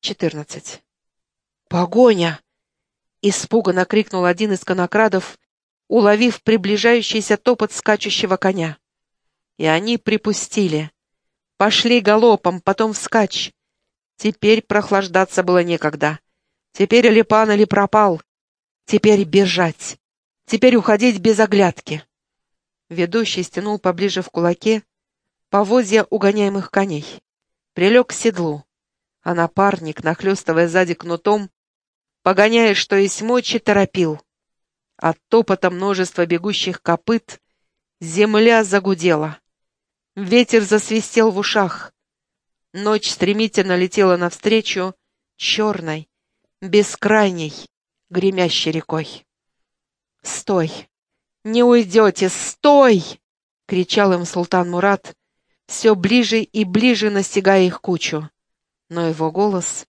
14. «Погоня!» — испуганно крикнул один из конокрадов, уловив приближающийся топот скачущего коня. И они припустили. Пошли галопом, потом вскачь. Теперь прохлаждаться было некогда. Теперь или пан, или пропал. Теперь бежать. Теперь уходить без оглядки. Ведущий стянул поближе в кулаке повозья угоняемых коней. Прилег к седлу, а напарник, нахлестывая сзади кнутом, погоняя, что есть мочи, торопил. От топота множества бегущих копыт земля загудела. Ветер засвистел в ушах. Ночь стремительно летела навстречу черной, бескрайней, гремящей рекой. «Стой! Не уйдете! Стой!» — кричал им султан Мурат, все ближе и ближе настигая их кучу. Но его голос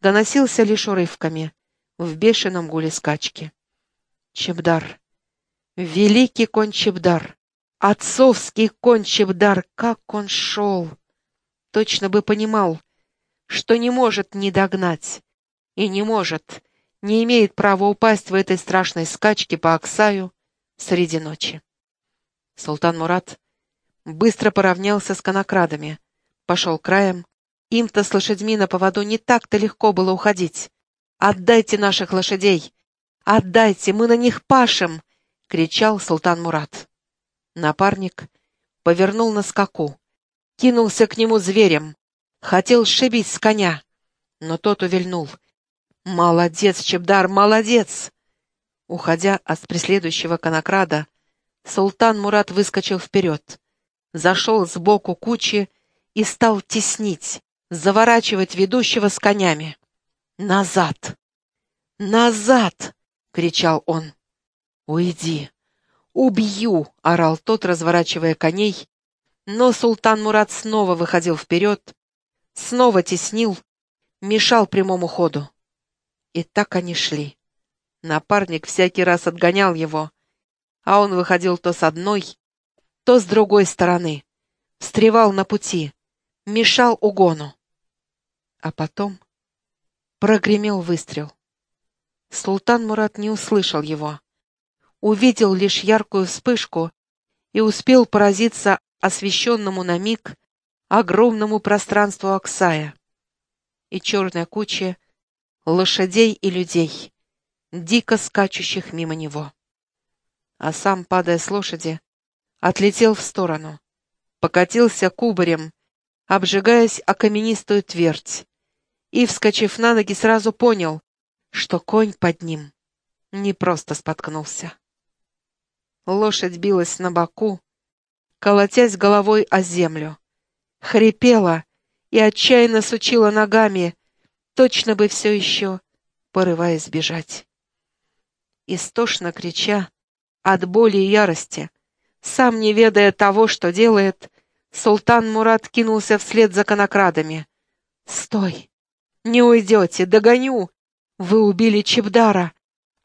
доносился лишь урывками, в бешеном гуле скачки. Чебдар. Великий конь Чебдар. Отцовский конь Чебдар. Как он шел! Точно бы понимал, что не может не догнать. И не может, не имеет права упасть в этой страшной скачке по Аксаю среди ночи. Султан Мурат быстро поравнялся с конокрадами, пошел краем. Им-то с лошадьми на поводу не так-то легко было уходить. «Отдайте наших лошадей! Отдайте, мы на них пашем!» — кричал султан Мурат. Напарник повернул на скаку, кинулся к нему зверем, хотел сшибить с коня, но тот увильнул. «Молодец, Чебдар, молодец!» Уходя от преследующего конокрада, султан Мурат выскочил вперед, зашел сбоку кучи и стал теснить, заворачивать ведущего с конями. «Назад! Назад!» — кричал он. «Уйди! Убью!» — орал тот, разворачивая коней. Но султан Мурат снова выходил вперед, снова теснил, мешал прямому ходу. И так они шли. Напарник всякий раз отгонял его, а он выходил то с одной, то с другой стороны, встревал на пути, мешал угону. А потом прогремел выстрел. Султан Мурат не услышал его, увидел лишь яркую вспышку и успел поразиться освещенному на миг огромному пространству Аксая и черной куче лошадей и людей, дико скачущих мимо него. А сам, падая с лошади, отлетел в сторону, покатился кубарем, обжигаясь о каменистую твердь, и, вскочив на ноги, сразу понял, что конь под ним не просто споткнулся. Лошадь билась на боку, колотясь головой о землю, хрипела и отчаянно сучила ногами, точно бы все еще, порываясь бежать. Истошно крича, от боли и ярости, сам не ведая того, что делает, султан Мурат кинулся вслед за конокрадами. «Стой! Не уйдете! Догоню! Вы убили Чебдара!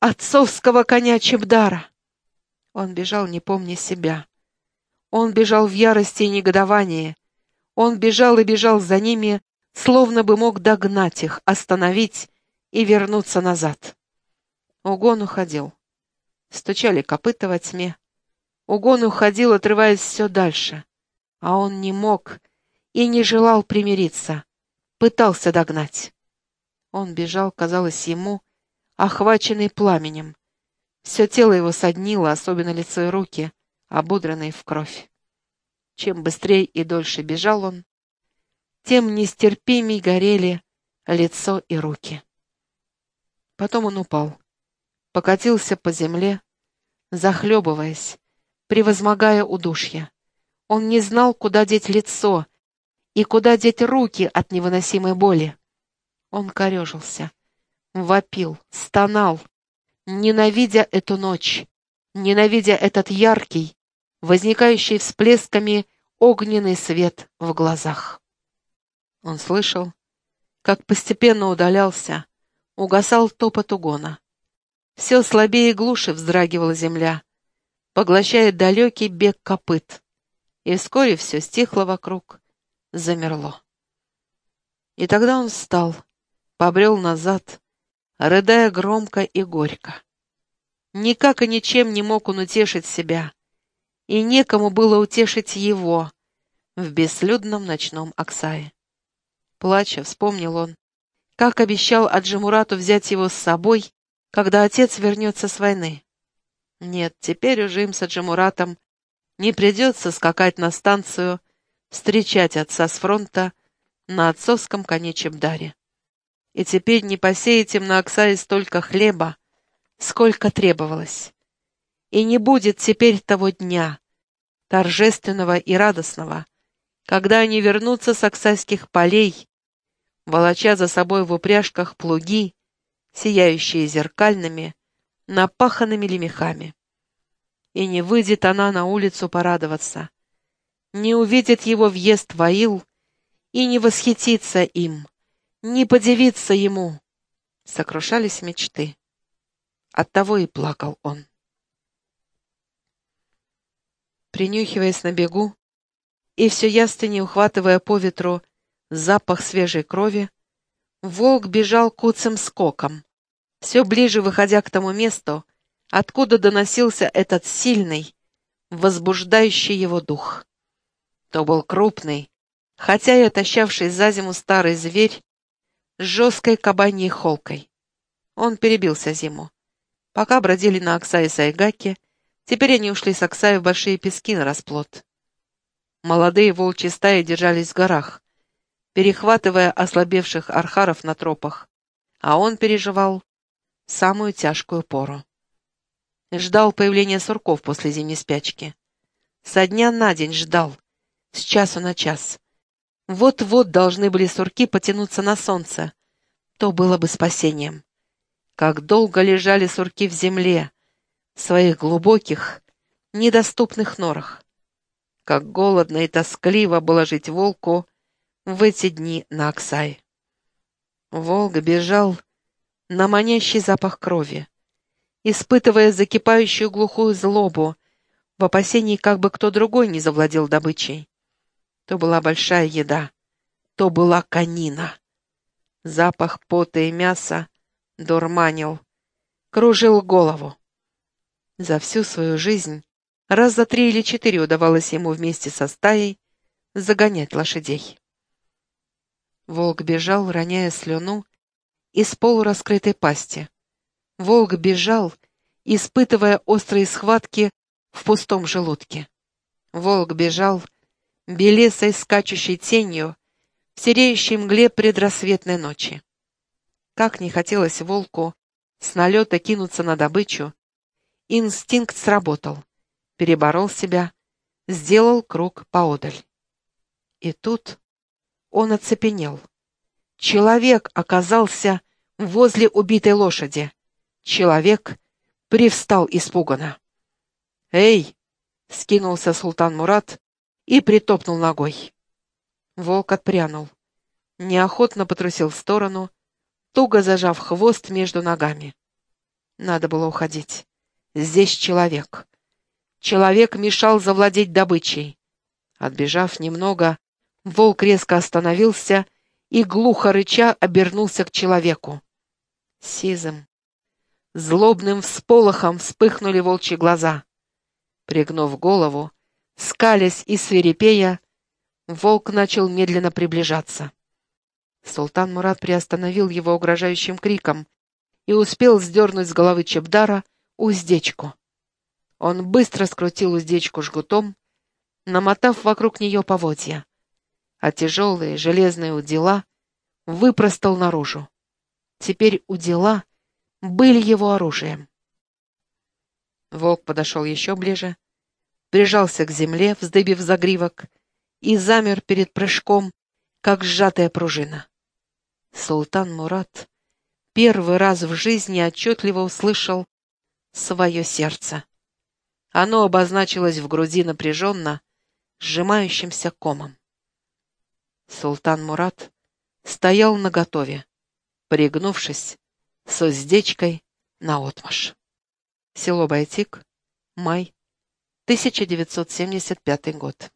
Отцовского коня Чебдара!» Он бежал, не помня себя. Он бежал в ярости и негодовании. Он бежал и бежал за ними, словно бы мог догнать их, остановить и вернуться назад. Угон уходил. Стучали копыта во тьме. Угон уходил, отрываясь все дальше. А он не мог и не желал примириться. Пытался догнать. Он бежал, казалось ему, охваченный пламенем. Все тело его соднило, особенно лицо и руки, ободранные в кровь. Чем быстрее и дольше бежал он, тем нестерпимей горели лицо и руки. Потом он упал, покатился по земле, захлебываясь, превозмогая удушье. Он не знал, куда деть лицо и куда деть руки от невыносимой боли. Он корежился, вопил, стонал, ненавидя эту ночь, ненавидя этот яркий, возникающий всплесками огненный свет в глазах. Он слышал, как постепенно удалялся, угасал топот угона. Все слабее и глуше вздрагивала земля, поглощая далекий бег копыт, и вскоре все стихло вокруг, замерло. И тогда он встал, побрел назад, рыдая громко и горько. Никак и ничем не мог он утешить себя, и некому было утешить его в бесслюдном ночном Аксае. Плача, вспомнил он, как обещал Аджимурату взять его с собой, когда отец вернется с войны. Нет, теперь уже им с Аджимуратом не придется скакать на станцию, встречать отца с фронта на отцовском коне Чебдаре. И теперь не посеять им на Оксае столько хлеба, сколько требовалось. И не будет теперь того дня, торжественного и радостного, когда они вернутся с оксайских полей, волоча за собой в упряжках плуги, сияющие зеркальными, напаханными лемехами. И не выйдет она на улицу порадоваться, не увидит его въезд в Аил и не восхитится им, не подивится ему. Сокрушались мечты. Оттого и плакал он. Принюхиваясь на бегу и все яснее ухватывая по ветру запах свежей крови, волк бежал куцым скоком, все ближе выходя к тому месту, откуда доносился этот сильный, возбуждающий его дух. То был крупный, хотя и отощавший за зиму старый зверь с жесткой кабаньей холкой. Он перебился зиму. Пока бродили на Окса и Сайгаке, теперь они ушли с Оксая в большие пески на расплод. Молодые волчьи стаи держались в горах, перехватывая ослабевших архаров на тропах, а он переживал самую тяжкую пору. Ждал появления сурков после зимней спячки. Со дня на день ждал, с часу на час. Вот-вот должны были сурки потянуться на солнце. То было бы спасением. Как долго лежали сурки в земле, в своих глубоких, недоступных норах. Как голодно и тоскливо было жить волку в эти дни на Оксае. Волк бежал на манящий запах крови, испытывая закипающую глухую злобу, в опасении, как бы кто другой не завладел добычей. То была большая еда, то была конина. Запах пота и мяса дурманил, кружил голову. За всю свою жизнь раз за три или четыре удавалось ему вместе со стаей загонять лошадей. Волк бежал, роняя слюну из полураскрытой пасти. Волк бежал, испытывая острые схватки в пустом желудке. Волк бежал, белесой скачущей тенью, в сереющей мгле предрассветной ночи. Как не хотелось волку с налета кинуться на добычу, инстинкт сработал, переборол себя, сделал круг поодаль. И тут он оцепенел. Человек оказался возле убитой лошади. Человек привстал испуганно. «Эй!» — скинулся султан Мурат и притопнул ногой. Волк отпрянул. Неохотно потрусил в сторону, туго зажав хвост между ногами. Надо было уходить. Здесь человек. Человек мешал завладеть добычей. Отбежав немного, волк резко остановился и, глухо рыча, обернулся к человеку. Сизым, злобным всполохом вспыхнули волчьи глаза. Пригнув голову, Скалясь и свирепея, волк начал медленно приближаться. Султан Мурат приостановил его угрожающим криком и успел сдернуть с головы Чебдара уздечку. Он быстро скрутил уздечку жгутом, намотав вокруг нее поводья, а тяжелые железные удила выпростал наружу. Теперь удила были его оружием. Волк подошел еще ближе, прижался к земле, вздыбив загривок, и замер перед прыжком, как сжатая пружина. Султан Мурат первый раз в жизни отчетливо услышал свое сердце. Оно обозначилось в груди напряженно, сжимающимся комом. Султан Мурат стоял наготове, пригнувшись, с уздечкой наотмашь. Село Байтик, май 1975 год.